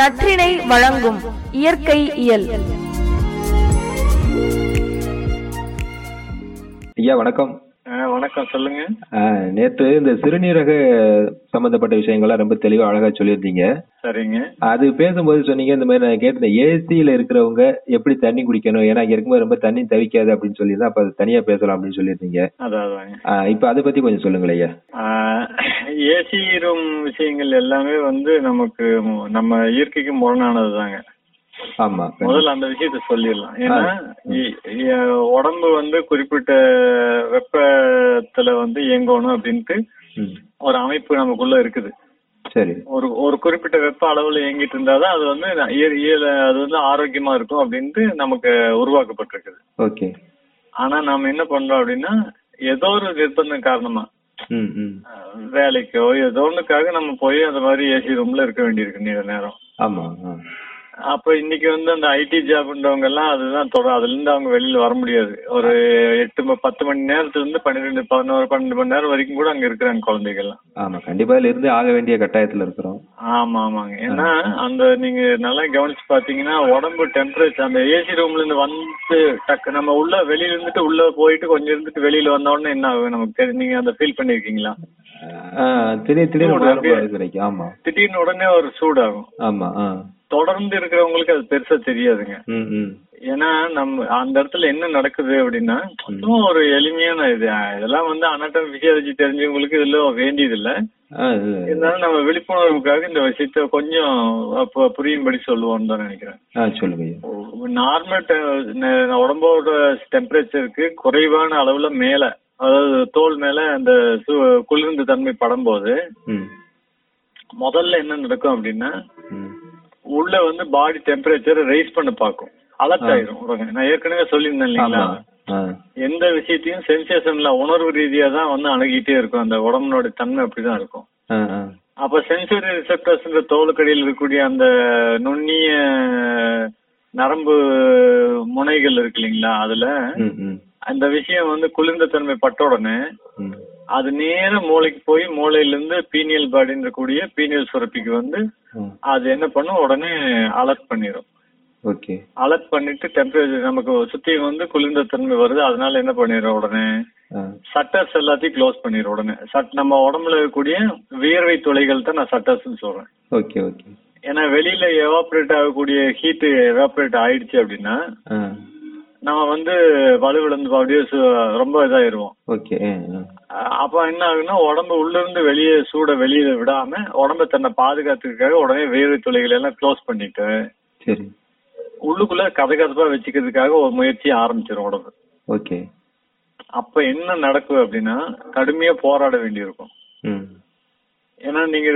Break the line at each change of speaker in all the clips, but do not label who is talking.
நற்றினை வழங்கும் இயற்கை இயல்.
ஐயா வணக்கம்.
வணக்கம் சொல்லுங்க.
நேத்து இந்த சிறுநீரக சம்பந்தப்பட்ட விஷயங்கள்லாம் ரொம்ப தெளிவா அழகா சொல்லியிருந்தீங்க.
சரிங்க.
அது பேசும்போது சொன்னீங்க இந்த மாதிரி நான் கேட்டேன் ஏசியில இருக்கிறவங்க எப்படி தண்ணி குடிக்கணும்? ஏன்னா இங்க இருக்கும்போது ரொம்ப தண்ணி தவிக்காது அப்படின்னு சொல்லி தான் அப்ப தனியா பேசலாம் அப்படின்னு சொல்லியிருந்தீங்க. ஆ, இப்ப அதை பத்தி கொஞ்சம் சொல்லுங்களேன்
ஏசி ரூம் விஷயங்கள் எல்லாமே வந்து நமக்கு நம்ம இயற்கைக்கு முரணானது தாங்க
ஆமா
முதல்ல அந்த விஷயத்த சொல்லிடலாம். ஏன்னா உடம்பு வந்து குறிப்பிட்ட வெப்பத்துல வந்து இயங்கணும் அப்படின்ட்டு ஒரு அமைப்பு நமக்குள்ள இருக்குது.
சரி.
ஒரு ஒரு குறிப்பிட்ட வெப்ப அளவுல இயங்கிட்டு இருந்தாதான் அது வந்து இயல அது வந்து ஆரோக்கியமா இருக்கும் அப்படின்ட்டு நமக்கு உருவாக்கப்பட்டிருக்குது.
ஓகே.
ஆனா நாம என்ன பண்றோம் அப்படின்னா ஏதோ ஒரு நிர்பந்தம் காரணமா வேலைக்கோ ஏதோ ஒண்ணுக்காக நம்ம போய் அந்த மாதிரி ஏசி ரூம்ல இருக்க வேண்டியிருக்கு நீண்ட நேரம்.
ஆமா.
அப்ப இன்னைக்கு வந்து அந்த ஐடி ஜாப்ன்றவங்க எல்லாம் அதுதான் தொடர் அதுல இருந்து அவங்க வெளியில வர முடியாது. ஒரு எட்டு பத்து மணி நேரத்துல இருந்து பன்னிரெண்டு பதினோரு பன்னெண்டு மணி நேரம் வரைக்கும் கூட அங்க இருக்கிறாங்க குழந்தைகள் எல்லாம்
ஆமா கண்டிப்பா இதுல இருந்து ஆக வேண்டிய கட்டாயத்துல இருக்கிறோம்.
ஆமா ஆமாங்க. ஏன்னா அந்த நீங்க நல்லா கவனிச்சு பாத்தீங்கன்னா உடம்பு டெம்பரேச்சர் அந்த ஏசி ரூம்ல இருந்து வந்து டக்கு நம்ம உள்ள வெளியில இருந்துட்டு உள்ள போயிட்டு கொஞ்சம் இருந்துட்டு வெளியில வந்த உடனே என்ன ஆகும் நமக்கு நீங்க அந்த ஃபீல் பண்ணிருக்கீங்களா?
திடீர்னு. அது
உடனே ஒரு சூடாகும்.
ஆமா
தொடர்ந்து இருக்கிறவங்களுக்கு அது பெருசா தெரியாதுங்க. ஏன்னா நம்ம அந்த இடத்துல என்ன நடக்குது அப்படின்னா சும்மா ஒரு எளிமையான இது. இதெல்லாம் வந்து அனாட்டம் பிசியாலஜி தெரிஞ்சவங்களுக்கு இதுல வேண்டியது இல்ல இருந்தாலும் நம்ம விழிப்புணர்வுக்காக இந்த விஷயத்த கொஞ்சம் அப்ப புரியும்படி சொல்லுவோம்னு தான் நினைக்கிறேன்.
சொல்லுங்க
நார்மல் உடம்போட டெம்பரேச்சருக்கு குறைவான அளவுல மேல அதாவது தோல் மேல அந்த குளிர்ந்த தன்மை படும்போது முதல்ல என்ன நடக்கும் அப்படின்னா உள்ள வந்து பாடி டெம்பரேச்சர் ரைஸ் பண்ண பார்க்கும். அலர்ட். நான் ஏற்கனவே சொல்லியிருந்தேன் இல்லைங்களா? எந்த விஷயத்தையும் சென்சேஷன்ல உணர்வு ரீதியா தான் வந்து அணுகிட்டே இருக்கும். அந்த உடம்புனோட தன்மை அப்படிதான் இருக்கும். அப்ப சென்சரி ரிசெப்டர்ஸ்ன்ற தோலுக்கடியில் இருக்கக்கூடிய அந்த நுண்ணிய நரம்பு முனைகள் இருக்கு இல்லைங்களா? அதுல அந்த விஷயம் வந்து குளிர்ந்த தன்மை பட்ட உடனே அது நேர மூளைக்கு போய் மூளையில இருந்து பீனியல் பாடின்னு இருக்கக்கூடிய பீனியல் சுரப்பிக்கு வந்து அது என்ன பண்ணும்? உடனே அலர்ட் பண்ணிடும்
ஓகே.
அலர்ட் பண்ணிட்டு டெம்பரேச்சர் நமக்கு சுத்தி வந்து குளிர்ந்த தன்மை வருது. அதனால என்ன பண்ணிடும் உடனே? சட்டர்ஸ் எல்லாத்தையும் க்ளோஸ் பண்ணிடும் உடனே. சட் நம்ம உடம்புல இருக்கக்கூடிய வியர்வை துளைகள் தான் நான் சட்டர்ஸ்னு சொல்றேன்.
Okay okay.
ஏன்னா வெளியில எவாபரேட் ஆகக்கூடிய ஹீட் எவாபரேட் ஆயிடுச்சு அப்படின்னா நம்ம வந்து வலுவிழந்து அப்படியே ரொம்ப இதாயிருவோம்.
ஓகே
அப்ப என்ன ஆகுன்னா உடம்பு உள்ள இருந்து வெளியே சூட வெளியில விடாம உடம்ப தன்னை பாதுகாத்துக்கிறதுக்காக உடனே வேர்வை துளைகள் எல்லாம் க்ளோஸ் பண்ணிட்டு
சரி.
உள்ளுக்குள்ள கதகதப்பா வச்சுக்கிறதுக்காக ஒரு முயற்சியை ஆரம்பிச்சிடும் உடம்பு.
ஓகே.
அப்ப என்ன நடக்கும் அப்படின்னா கடுமையா போராட வேண்டியிருக்கும். ஏன்னா நீங்க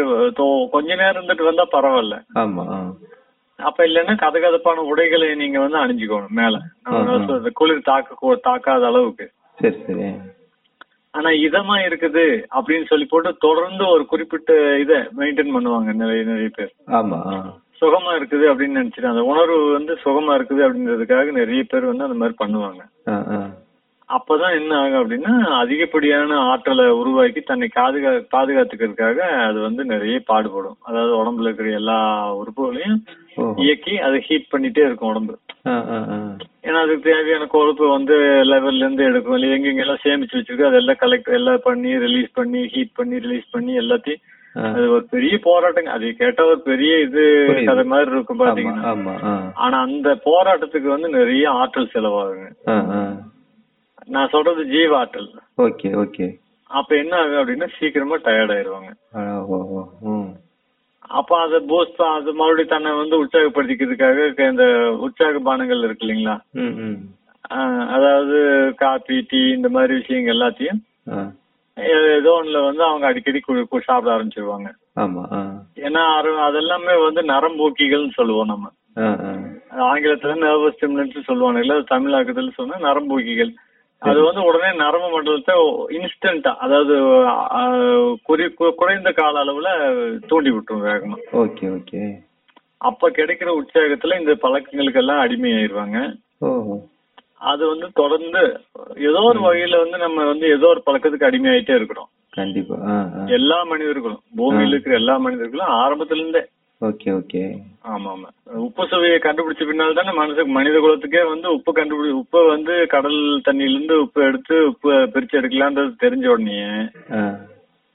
கொஞ்ச நேரம் இருந்துட்டு வந்தா பரவாயில்ல. அப்ப இல்லைன்னா கதகதப்பான உடைகளை நீங்க வந்து அணிஞ்சுக்கணும் மேல. குளிர் தாக்க தாக்காத அளவுக்கு.
சரி சரி.
ஆனா இதமா இருக்குது அப்படின்னு சொல்லி போட்டு தொடர்ந்து ஒரு குறிப்பிட்ட இதை மெயின்டைன் பண்ணுவாங்க நிறைய நிறைய பேர்.
ஆமா.
சுகமா இருக்குது அப்படின்னு நினைச்சிட்டு அந்த உணர்வு வந்து சுகமா இருக்குது அப்படின்றதுக்காக நிறைய பேர் வந்து அந்த மாதிரி பண்ணுவாங்க. அப்பதான் என்ன ஆகும் அப்படின்னா அதிகப்படியான ஆற்றலை உருவாக்கி தன்னை பாதுகா பாதுகாத்துக்கிறதுக்காக அது வந்து நிறைய பாடுபடும். அதாவது உடம்புல இருக்கிற எல்லா உறுப்புகளையும் இயக்கி அதை ஹீட் பண்ணிட்டே இருக்கும் உடம்பு. ஏன்னா அதுக்கு தேவையான கொழுப்பு வந்து லெவல்ல இருந்து எடுக்கும். இல்லை எங்கெங்கெல்லாம் சேமிச்சு வச்சிருக்கோ அதெல்லாம் கலெக்ட் எல்லாம் பண்ணி ரிலீஸ் பண்ணி ஹீட் பண்ணி ரிலீஸ் பண்ணி எல்லாத்தையும். அது ஒரு பெரிய போராட்டங்க. அது கேட்டா ஒரு பெரிய இது. கதை மாதிரி இருக்கும் பாத்தீங்கன்னா. ஆனா அந்த போராட்டத்துக்கு வந்து நிறைய ஆற்றல் செலவாகுங்க. நான் சொல்றது ஜீவ ஆற்றல்.
Okay okay.
அப்ப என்ன ஆகும் அப்படின்னா சீக்கிரமா டயர்ட் ஆயிருவாங்க. அப்ப அதை பூஸ்ட் அது மறுபடியும் தன்னை வந்து உற்சாகப்படுத்திக்கிறதுக்காக இந்த உற்சாக பானங்கள் இருக்கு இல்லைங்களா? அதாவது காபி டீ இந்த மாதிரி விஷயங்கள் எல்லாத்தையும் ஏதோ ஒண்ணுல வந்து அவங்க அடிக்கடி சாப்பிட ஆரம்பிச்சிருவாங்க. ஏன்னா அது- அதெல்லாமே வந்து நரம்பூக்கிகள்னு சொல்லுவோம் நம்ம. ஆங்கிலத்துல நர்வஸ் ஸ்டிமுலன்ஸ் சொல்லுவாங்க இல்ல தமிழாக்கத்துல சொன்னா நரம்பூக்கிகள் அது வந்து உடனே நரம்பு மண்டலத்தை இன்ஸ்டன்டா அதாவது குறி குறைந்த கால அளவுல தூண்டி விட்டுரும் வேகமா.
Okay okay.
அப்ப கிடைக்கிற உற்சாகத்துல இந்த பழக்கங்களுக்கு எல்லாம் அடிமையாயிருவாங்க அது வந்து தொடர்ந்து ஏதோ ஒரு வகையில வந்து நம்ம வந்து ஏதோ ஒரு பழக்கத்துக்கு அடிமையாயிட்டே இருக்கிறோம்.
கண்டிப்பா
எல்லா மனிதர்களும் பூமியில இருக்கிற எல்லா மனிதர்களும் ஆரம்பத்துல இருந்தே
ஓகே ஓகே
ஆமா ஆமா உப்பு சுவையை கண்டுபிடிச்ச பின்னால் தானே மனுஷ மனித குலத்துக்கே வந்து உப்பு கண்டுபிடி உப்பை வந்து கடல் தண்ணியில இருந்து உப்பு எடுத்து உப்பு பிரிச்சு எடுக்கலான்றது தெரிஞ்ச உடனே.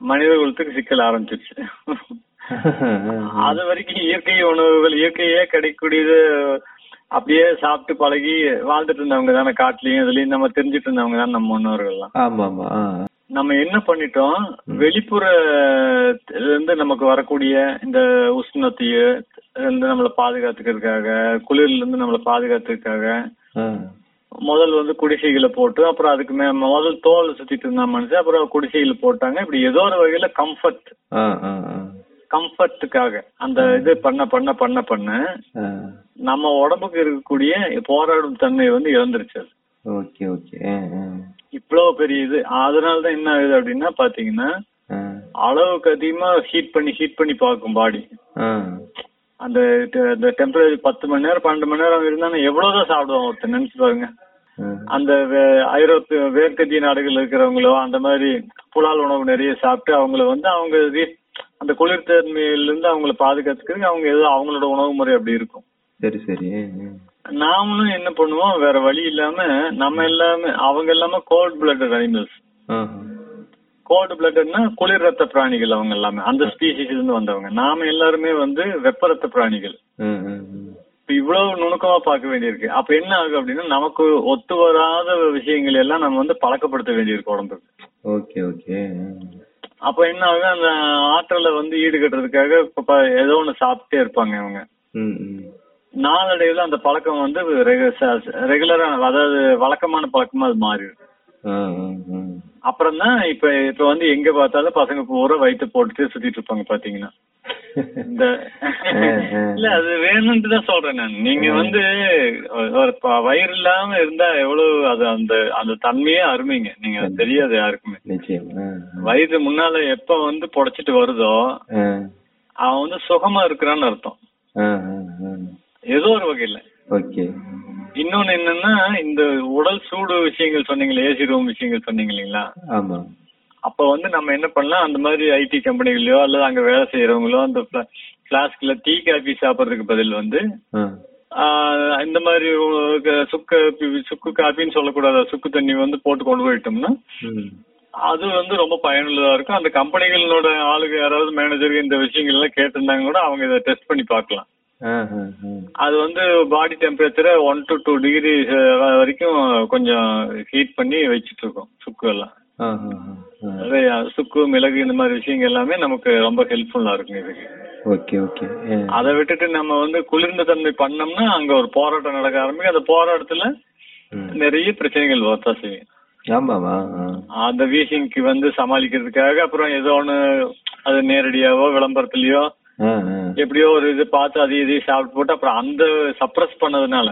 மனித குலத்துக்கு சிக்கல் ஆரம்பிச்சிருச்சு அது வரைக்கும் இயற்கை உணவுகள் இயற்கையே கிடைக்கக்கூடியது அப்படியே சாப்பிட்டு பழகி வாழ்ந்துட்டு இருந்தவங்க தானே காட்டுலயும் இதுலயும் நம்ம தெரிஞ்சுட்டு இருந்தவங்க தான் நம்ம முன்னோர்கள்லாம்
ஆமா ஆமா.
நம்ம என்ன பண்ணிட்டோம் வெளிப்புற இருந்து நமக்கு வரக்கூடிய இந்த உஷ்ணத்தையோ இருந்து நம்மளை பாதுகாத்துக்கிறதுக்காக குளிர்ல இருந்து நம்மளை பாதுகாத்துக்கிறதுக்காக
ஆ.
முதல் வந்து குடிசைகளை போட்டு அப்புறம் அதுக்கு மே முதல் தோல் சுத்திட்டு இருந்தா மனுஷன் அப்புறம் குடிசைகளை போட்டாங்க இப்படி ஏதோ ஒரு வகையில கம்ஃபர்ட். கம்ஃபர்ட்டுக்காக அந்த இது பண்ண பண்ண பண்ண பண்ண. நம்ம உடம்புக்கு இருக்கக்கூடிய போராடும் தன்மை வந்து இழந்துருச்சு.
Okay okay.
இவ்வளவு பெரிய இது அதனாலதான் என்ன ஆகுது அப்படின்னா பாத்தீங்கன்னா. அளவுக்கு அதிகமா ஹீட் பண்ணி ஹீட் பண்ணி பார்க்கும் பாடி. அந்த டெம்பரேச்சர் பத்து மணி நேரம் பன்னெண்டு மணி நேரம் இருந்தாலும் எவ்வளவுதான் சாப்பிடுவான் ஒருத்தர் நினைச்சு பாருங்க. அந்த ஐரோப்பிய மேற்கத்திய நாடுகள் இருக்கிறவங்களோ அந்த மாதிரி புலால் உணவு நிறைய சாப்பிட்டு அவங்கள வந்து அவங்க அந்த குளிர்தன்மையில இருந்து அவங்கள பாதுகாத்துக்கிறதுக்கு அவங்க ஏதோ அவங்களோட உணவு முறை அப்படி இருக்கும்
சரி சரி.
நாமளும் என்ன பண்ணுவோம்? வேற வழி இல்லாம நம்ம எல்லாமே அவங்க எல்லாமே கோல்ட் பிளட்டட் அனிமல்ஸ். கோல்டு பிளட்டட்னா குளிர் ரத்த பிராணிகள் அவங்க எல்லாமே. அந்த ஸ்பீசிஸ்ல இருந்து வந்தவங்க. நாம எல்லாருமே வந்து வெப்ப ரத்த பிராணிகள். இவ்வளவு நுணுக்கமா பார்க்க வேண்டியிருக்கு. அப்ப என்ன ஆகும் அப்படின்னா நமக்கு ஒத்து வராத விஷயங்கள் எல்லாம் நம்ம வந்து பழக்கப்படுத்த வேண்டியிருக்கு உடம்புக்கு
ஓகே ஓகே.
அப்ப என்ன ஆகும்? அந்த ஆற்றலை வந்து ஈடுகட்டுறதுக்காக ஏதோ ஒண்ணு சாப்பிட்டே இருப்பாங்க அவங்க. நாளடைவுல அந்த பழக்கம் வந்து ரெகுலரா அதாவது வழக்கமான பழக்கமா அது மாறிடும். அப்புறம் தான் இப்ப இப்ப வந்து எங்க பார்த்தாலும் பசங்க பூரா வயிற்று போட்டுட்டு சுத்திட்டு இருப்பாங்க பாத்தீங்கன்னா. இந்த இல்ல அது வேணும்னு தான் சொல்றேன் நான். நீங்க வந்து ஒரு வயிறு இல்லாம இருந்தா எவ்வளவு அது அந்த அந்த தன்மையே அருமைங்க. நீங்க தெரியாது யாருக்குமே. வயிறு முன்னால எப்ப வந்து புடைச்சிட்டு வருதோ. அவன் வந்து சுகமா இருக்கிறான்னு அர்த்தம். ஏதோ ஒரு வகையில.
ஓகே.
இன்னொன்னு என்னன்னா இந்த உடல் சூடு விஷயங்கள் சொன்னீங்களே ஏசி ரூம் விஷயங்கள் சொன்னீங்க இல்லைங்களா?
ஆமா.
அப்ப வந்து நம்ம என்ன பண்ணலாம் அந்த மாதிரி ஐடி கம்பெனிகளையோ அல்லது அங்க வேலை செய்யறவங்களோ அந்த பிளாஸ்க்ல டீ காபி சாப்பிடுறதுக்கு பதில் வந்து இந்த மாதிரி சுக்கு சுக்கு காப்பின்னு சொல்லக்கூடாது சுக்கு தண்ணி வந்து போட்டு கொண்டு போயிட்டோம்னா. அது வந்து ரொம்ப பயனுள்ளதா இருக்கும். அந்த கம்பெனிகளோட ஆளுங்க யாராவது மேனேஜருக்கு இந்த விஷயங்கள் எல்லாம் கேட்டிருந்தாங்க கூட அவங்க இதை டெஸ்ட் பண்ணி பார்க்கலாம். அது வந்து பாடி டெம்பரேச்சரை ஒன் டு டூ டிகிரி வரைக்கும் கொஞ்சம் ஹீட் பண்ணி வச்சிட்டு இருக்கோம் சுக்கு எல்லாம் சுக்கு மிளகு இந்த மாதிரி விஷயங்கள் எல்லாமே நமக்கு ரொம்ப ஹெல்ப்ஃபுல்லா இருக்கும் இதுக்கு
ஓகே ஓகே.
அதை விட்டுட்டு நம்ம வந்து குளிர்ந்த தன்மை பண்ணோம்னா அங்க ஒரு போராட்டம் நடக்க ஆரம்பிக்கும் அந்த போராட்டத்துல. நிறைய பிரச்சனைகள் வரத்தா செய்யும்
ஆமாமா ஆ.
அந்த வீசிங்க்கு வந்து சமாளிக்கிறதுக்காக அப்புறம் ஏதோ ஒண்ணு அது நேரடியாவோ விளம்பரத்துலயோ. எப்படியோ ஒரு இது பார்த்து அது இதையும் சாப்பிட்டு போட்டு அப்புறம் அந்த சப்ரஸ் பண்ணதுனால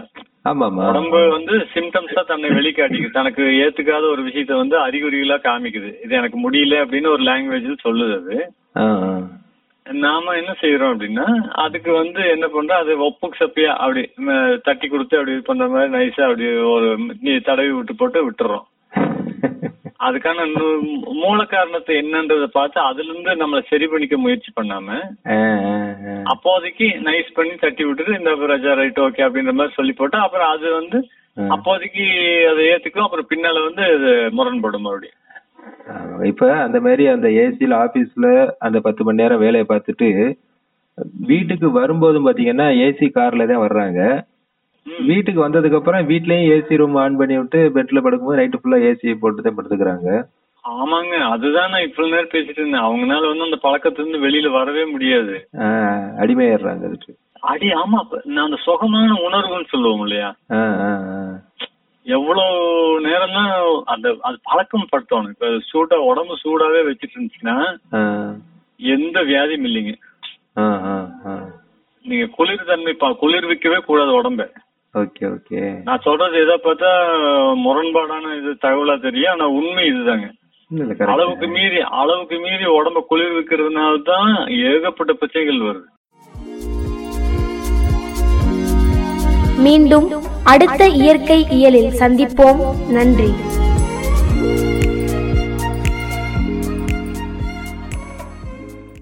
உடம்பு வந்து சிம்டம்ஸா தன்னை வெளிக்காட்டிக்குது. தனக்கு ஏத்துக்காத ஒரு விஷயத்த வந்து அறிகுறிகளா காமிக்குது. இது எனக்கு முடியல அப்படின்னு ஒரு லாங்குவேஜில் சொல்லுது அது. நாம என்ன செய்யறோம் அப்படின்னா அதுக்கு வந்து என்ன பண்றோம்? அது ஒப்புக்கு சப்பியா அப்படி தட்டி கொடுத்து அப்படி இது பண்ற மாதிரி நைஸா அப்படி ஒரு தடவி விட்டு போட்டு விட்டுறோம். அதுக்கான மூல காரணத்தை என்னன்றத பார்த்து அதுல இருந்து நம்மள சரி பண்ணிக்க முயற்சி பண்ணாம. அப்போதைக்கு நைஸ் பண்ணி தட்டி விட்டுட்டு இந்த ரஜா ரைட் ஓகே அப்படின்ற மாதிரி சொல்லி போட்டா அப்புறம் அது வந்து. அப்போதைக்கு அதை ஏத்துக்கும் அப்புறம் பின்னால வந்து இது முரண்படும் மறுபடியும்.
இப்ப அந்த மாதிரி அந்த ஏசில ஆபீஸ்ல அந்த பத்து மணி நேரம் வேலையை பார்த்துட்டு வீட்டுக்கு வரும்போதும் பாத்தீங்கன்னா ஏசி கார்ல தான் வர்றாங்க. வீட்டுக்கு வந்ததுக்கு அப்புறம் வீட்லயும் ஏசி ரூம் ஆன் பண்ணி விட்டு பெட்ல படுக்கும்போது நைட்டு ஃபுல்லா ஏசி போட்டு தான் படுத்துக்கிறாங்க.
ஆமாங்க அதுதான் நான் இவ்வளவு நேரம் பேசிட்டு இருந்தேன். அவங்கனால வந்து அந்த பழக்கத்துல இருந்து வெளியில வரவே முடியாது.
அடிமையாடுறாங்க அதுக்கு.
அடி ஆமா அப்ப நான் அந்த சுகமான உணர்வுன்னு சொல்லுவோம் இல்லையா? எவ்வளவு நேரம் தான் அந்த அது பழக்கம் படுத்தணும் இப்ப சூடா உடம்பு சூடாவே வச்சிட்டு இருந்துச்சுன்னா எந்த வியாதியும் இல்லைங்க. நீங்க குளிர் தன்மை குளிர்விக்கவே கூடாது உடம்ப.
Okay okay.
நான் சொல்றது எதை பார்த்தா முரண்பாடான இது தகவலா தெரியும் ஆனா உண்மை இதுதாங்க. அளவுக்கு மீறி அளவுக்கு மீறி உடம்ப குளிர்விக்கிறதுனால தான் ஏகப்பட்ட பிரச்சனைகள் வருது.
மீண்டும் அடுத்த இயற்கை இயலில் சந்திப்போம். நன்றி.